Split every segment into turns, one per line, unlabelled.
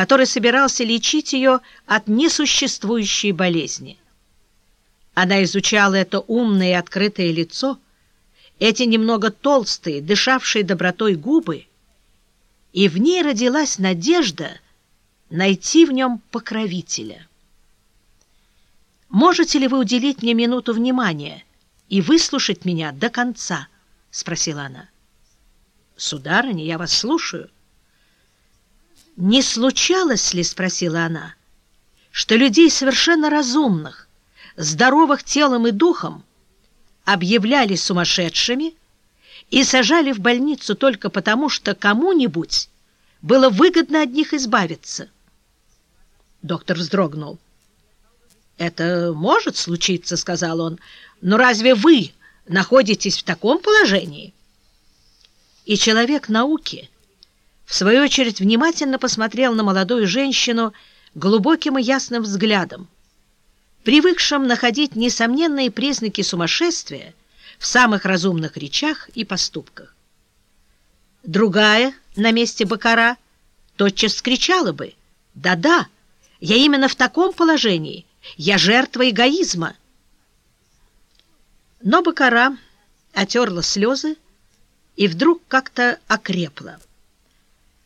который собирался лечить ее от несуществующей болезни. Она изучала это умное и открытое лицо, эти немного толстые, дышавшие добротой губы, и в ней родилась надежда найти в нем покровителя. «Можете ли вы уделить мне минуту внимания и выслушать меня до конца?» — спросила она. «Сударыня, я вас слушаю». «Не случалось ли, — спросила она, — что людей совершенно разумных, здоровых телом и духом, объявляли сумасшедшими и сажали в больницу только потому, что кому-нибудь было выгодно от них избавиться?» Доктор вздрогнул. «Это может случиться, — сказал он, — но разве вы находитесь в таком положении?» И человек науки, в свою очередь, внимательно посмотрел на молодую женщину глубоким и ясным взглядом, привыкшим находить несомненные признаки сумасшествия в самых разумных речах и поступках. Другая на месте Бакара тотчас скричала бы «Да-да, я именно в таком положении!» Я жертва эгоизма. Но Бакара отерла слезы и вдруг как-то окрепла.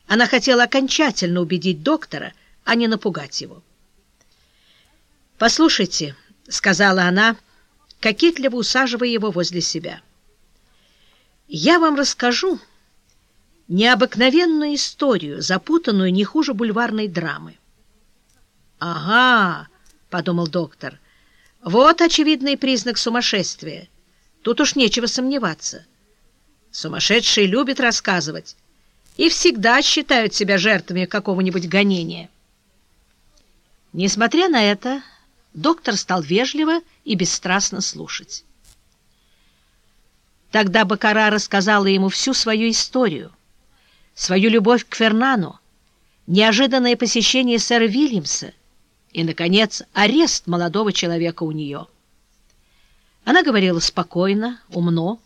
Она хотела окончательно убедить доктора, а не напугать его. «Послушайте», — сказала она, кокетливо усаживая его возле себя, — «я вам расскажу необыкновенную историю, запутанную не хуже бульварной драмы». «Ага!» подумал доктор. Вот очевидный признак сумасшествия. Тут уж нечего сомневаться. Сумасшедшие любят рассказывать и всегда считают себя жертвами какого-нибудь гонения. Несмотря на это, доктор стал вежливо и бесстрастно слушать. Тогда Бакара рассказала ему всю свою историю, свою любовь к Фернану, неожиданное посещение сэра Вильямса — и, наконец, арест молодого человека у нее. Она говорила спокойно, умно,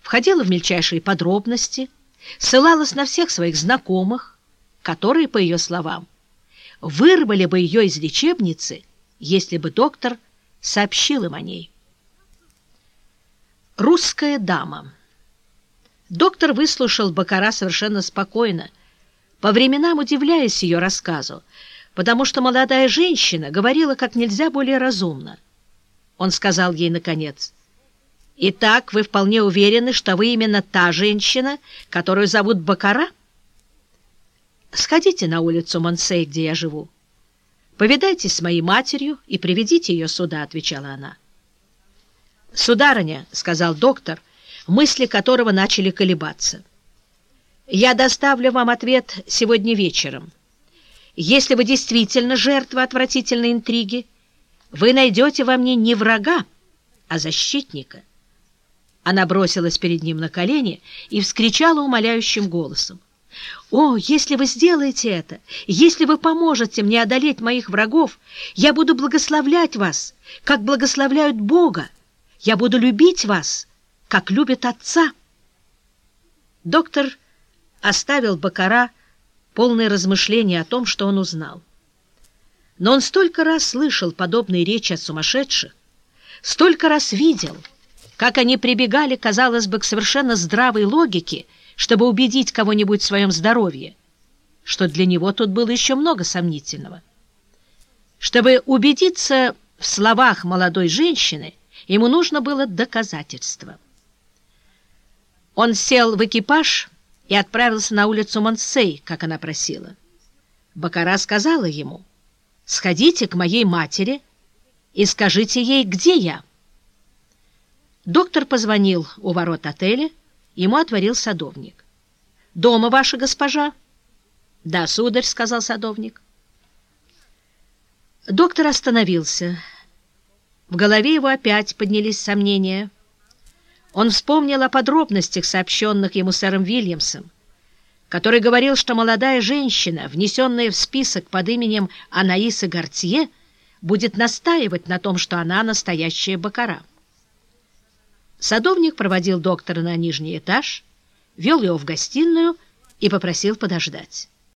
входила в мельчайшие подробности, ссылалась на всех своих знакомых, которые, по ее словам, вырвали бы ее из лечебницы, если бы доктор сообщил им о ней. Русская дама. Доктор выслушал Бакара совершенно спокойно, по временам удивляясь ее рассказу, потому что молодая женщина говорила как нельзя более разумно. Он сказал ей, наконец, «Итак, вы вполне уверены, что вы именно та женщина, которую зовут Бакара?» «Сходите на улицу Монсей, где я живу. Повидайтесь с моей матерью и приведите ее сюда», — отвечала она. «Сударыня», — сказал доктор, мысли которого начали колебаться, «я доставлю вам ответ сегодня вечером». Если вы действительно жертва отвратительной интриги, вы найдете во мне не врага, а защитника. Она бросилась перед ним на колени и вскричала умоляющим голосом. «О, если вы сделаете это, если вы поможете мне одолеть моих врагов, я буду благословлять вас, как благословляют Бога. Я буду любить вас, как любит Отца». Доктор оставил Бакара полное размышления о том, что он узнал. Но он столько раз слышал подобные речи от сумасшедших, столько раз видел, как они прибегали, казалось бы, к совершенно здравой логике, чтобы убедить кого-нибудь в своем здоровье, что для него тут было еще много сомнительного. Чтобы убедиться в словах молодой женщины, ему нужно было доказательство. Он сел в экипаж и отправился на улицу Монсей, как она просила. Бакара сказала ему, «Сходите к моей матери и скажите ей, где я». Доктор позвонил у ворот отеля, ему отворил садовник. «Дома ваша госпожа?» «Да, сударь», — сказал садовник. Доктор остановился. В голове его опять поднялись сомнения — он вспомнил о подробностях, сообщенных ему сэром Вильямсом, который говорил, что молодая женщина, внесенная в список под именем Анаисы Гортье, будет настаивать на том, что она настоящая бакара. Садовник проводил доктора на нижний этаж, вел его в гостиную и попросил подождать.